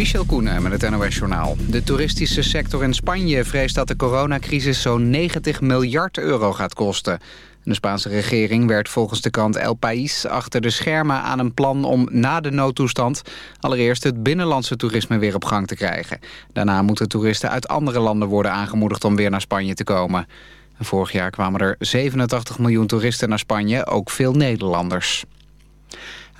Michel Koenen met het NOS-journaal. De toeristische sector in Spanje vreest dat de coronacrisis zo'n 90 miljard euro gaat kosten. De Spaanse regering werkt volgens de krant El País achter de schermen aan een plan om na de noodtoestand allereerst het binnenlandse toerisme weer op gang te krijgen. Daarna moeten toeristen uit andere landen worden aangemoedigd om weer naar Spanje te komen. Vorig jaar kwamen er 87 miljoen toeristen naar Spanje, ook veel Nederlanders.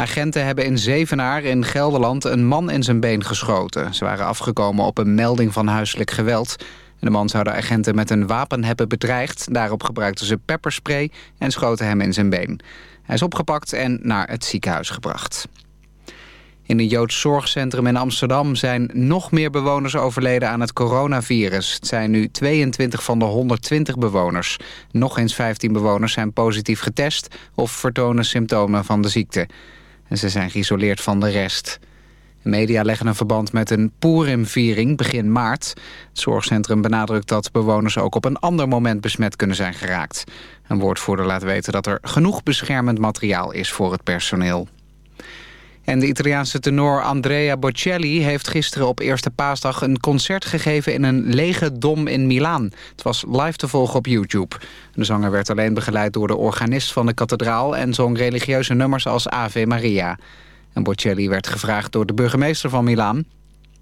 Agenten hebben in Zevenaar in Gelderland een man in zijn been geschoten. Ze waren afgekomen op een melding van huiselijk geweld. De man zou de agenten met een wapen hebben bedreigd. Daarop gebruikten ze pepperspray en schoten hem in zijn been. Hij is opgepakt en naar het ziekenhuis gebracht. In een Joods zorgcentrum in Amsterdam zijn nog meer bewoners overleden aan het coronavirus. Het zijn nu 22 van de 120 bewoners. Nog eens 15 bewoners zijn positief getest of vertonen symptomen van de ziekte. En ze zijn geïsoleerd van de rest. De media leggen een verband met een Purim-viering begin maart. Het zorgcentrum benadrukt dat bewoners ook op een ander moment besmet kunnen zijn geraakt. Een woordvoerder laat weten dat er genoeg beschermend materiaal is voor het personeel. En de Italiaanse tenor Andrea Bocelli heeft gisteren op Eerste Paasdag een concert gegeven in een lege dom in Milaan. Het was live te volgen op YouTube. De zanger werd alleen begeleid door de organist van de kathedraal en zong religieuze nummers als Ave Maria. En Bocelli werd gevraagd door de burgemeester van Milaan,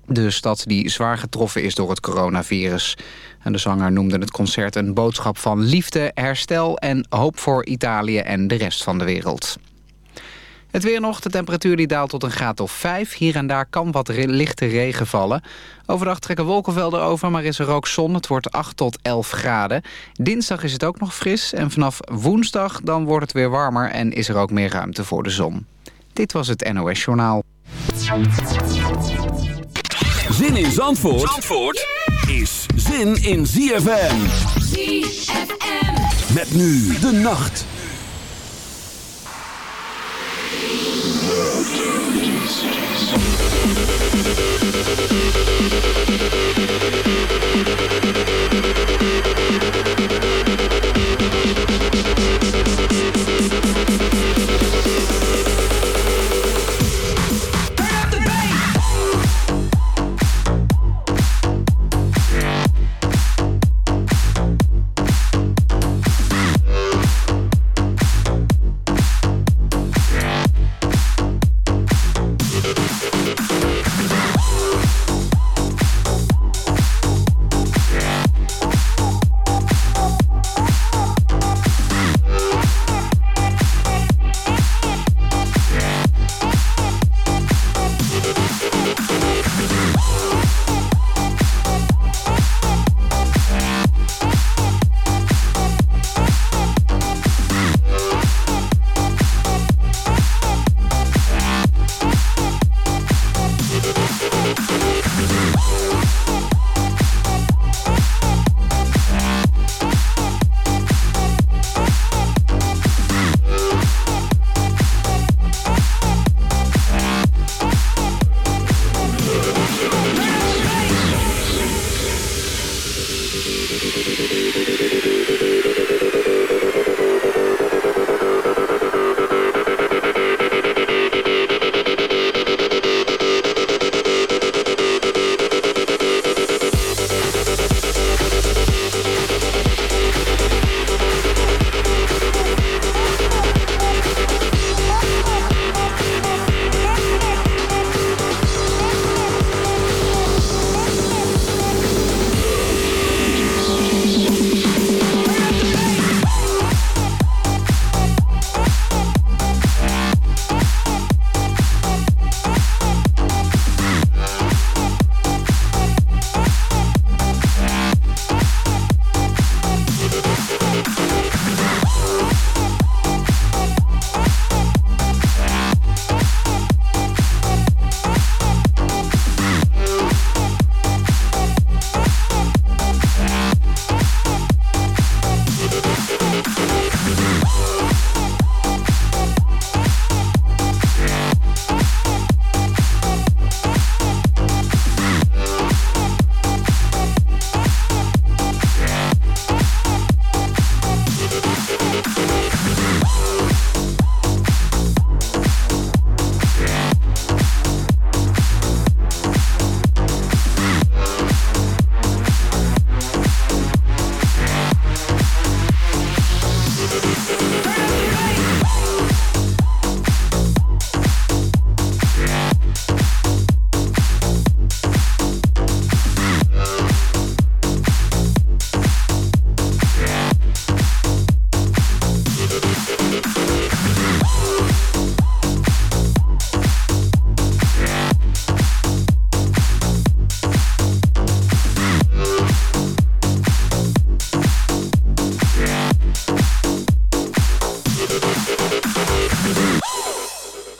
de stad die zwaar getroffen is door het coronavirus. En de zanger noemde het concert een boodschap van liefde, herstel en hoop voor Italië en de rest van de wereld. Het weer nog, de temperatuur die daalt tot een graad of 5. Hier en daar kan wat lichte regen vallen. Overdag trekken wolkenvelden over, maar is er ook zon. Het wordt 8 tot 11 graden. Dinsdag is het ook nog fris en vanaf woensdag dan wordt het weer warmer... en is er ook meer ruimte voor de zon. Dit was het NOS Journaal. Zin in Zandvoort, Zandvoort is zin in ZFM. ZFM. Met nu de nacht. Love, love, peace, peace.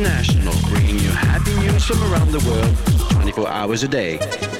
International, bringing you happy news from around the world 24 hours a day.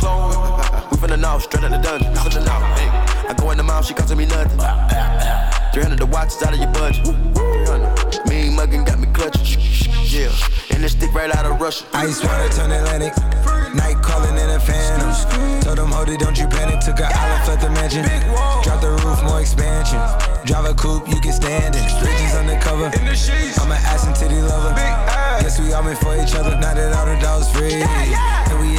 Clone, we finna know, straight out the dungeon. Finna hey. I go in the mouth, she costing me nothing. 300 the watch is out of your budget. 300. Mean muggin' got me clutching. Yeah, and this stick right out of Russia. Ice water turn Atlantic. Night calling in a phantom. Told them, hold it, don't you panic. Took a island, left the mansion. Drop the roof, more expansion. Drive a coupe, you can stand it. Bridges undercover. I'm an ass and titty lover. Guess we all meant for each other. Now that all the dogs free. And we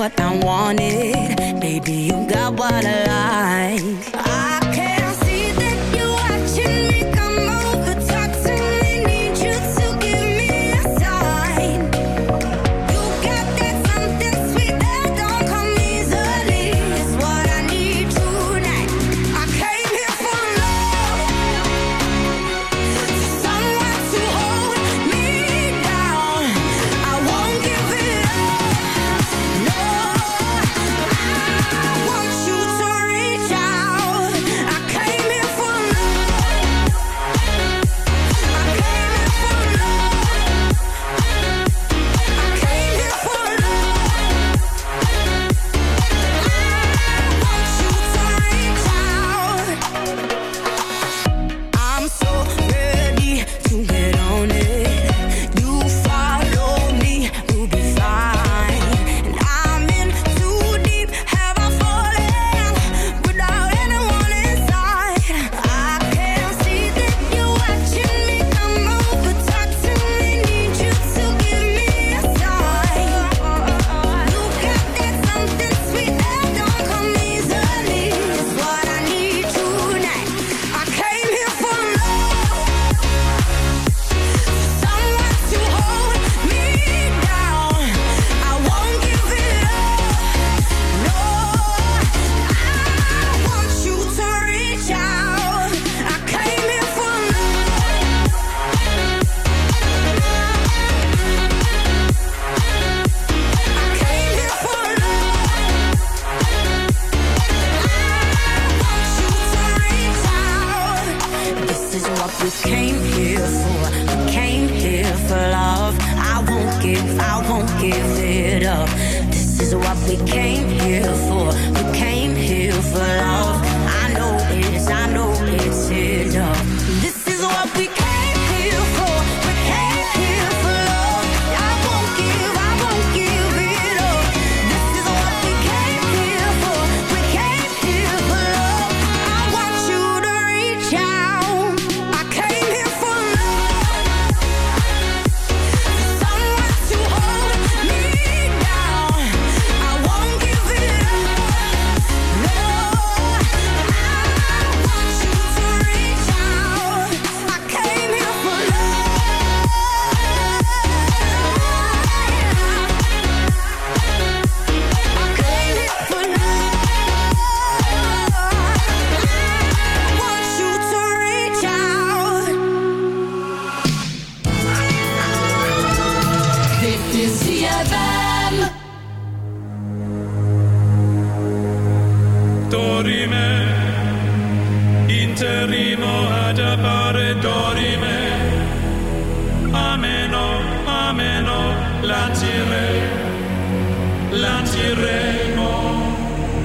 What I wanted.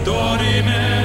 Dorime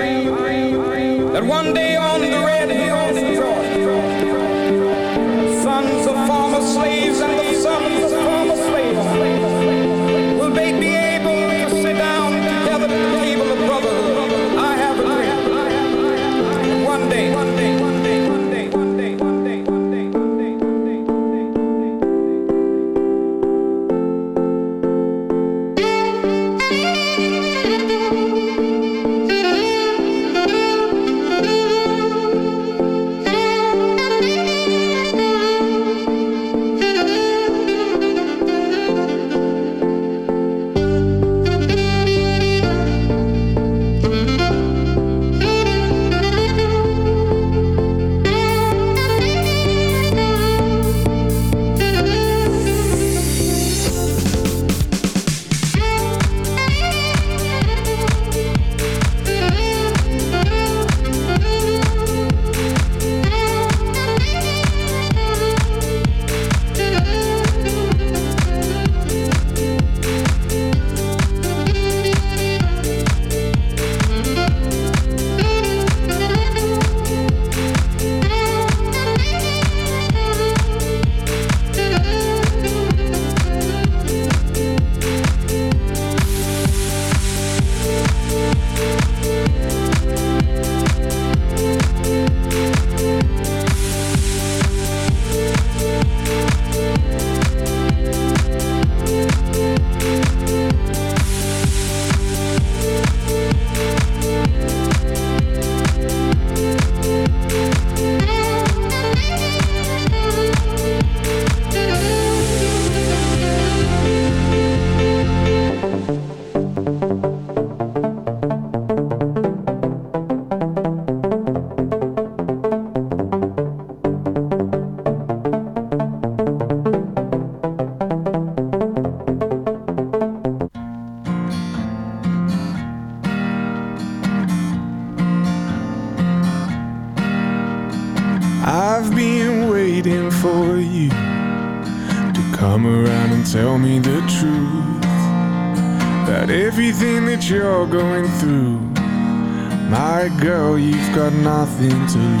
Nothing to lose.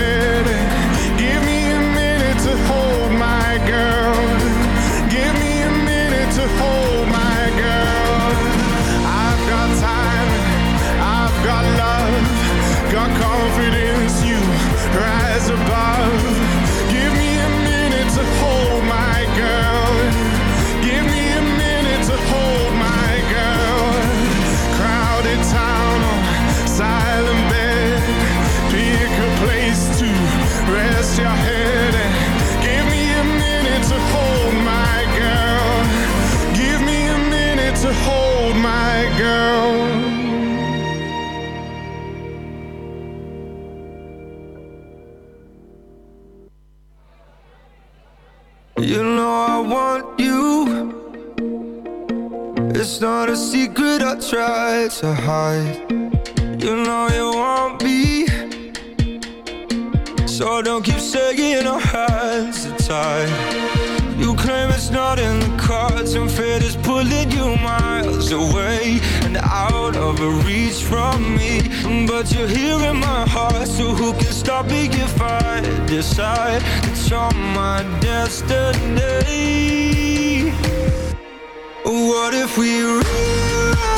Try to hide. You know you want me. So don't keep saying our hands are tied. You claim it's not in the cards, and fate is pulling you miles away and out of reach from me. But you're here in my heart, so who can stop me if I decide that you're my destiny? What if we rewrite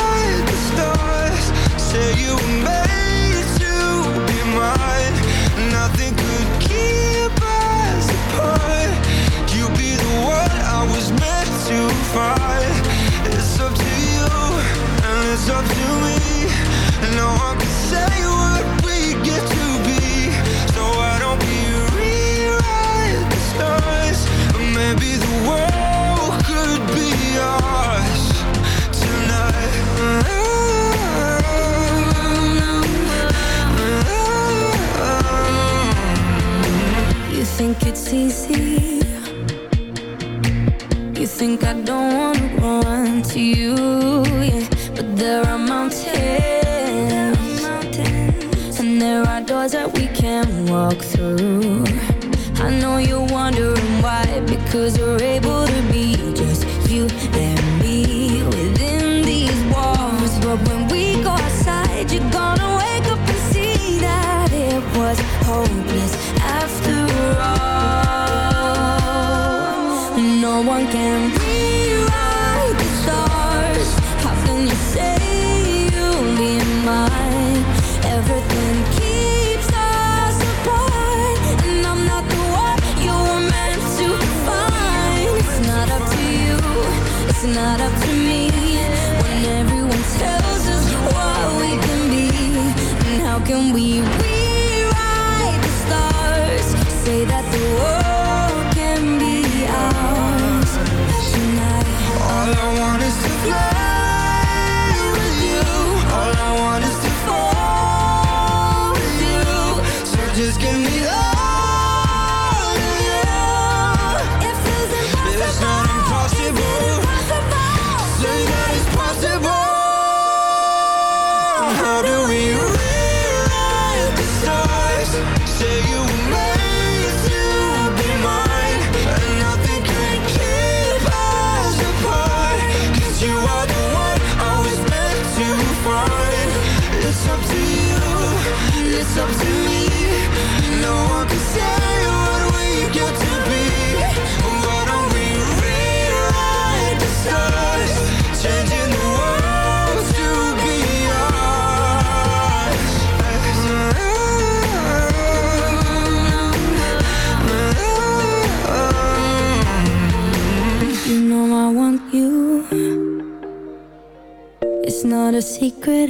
Say you were made to be mine. Nothing could keep us apart. You be the one I was meant to find. It's up to you, and it's up to me. No one can say what we get to be. So don't rewrite the stars? Maybe the world could be ours tonight. Think it's easy? You think I don't wanna run to you? Yeah, but there are mountains, and there are doors that we can't walk through. I know you're wondering why, because we're able to be just you and again.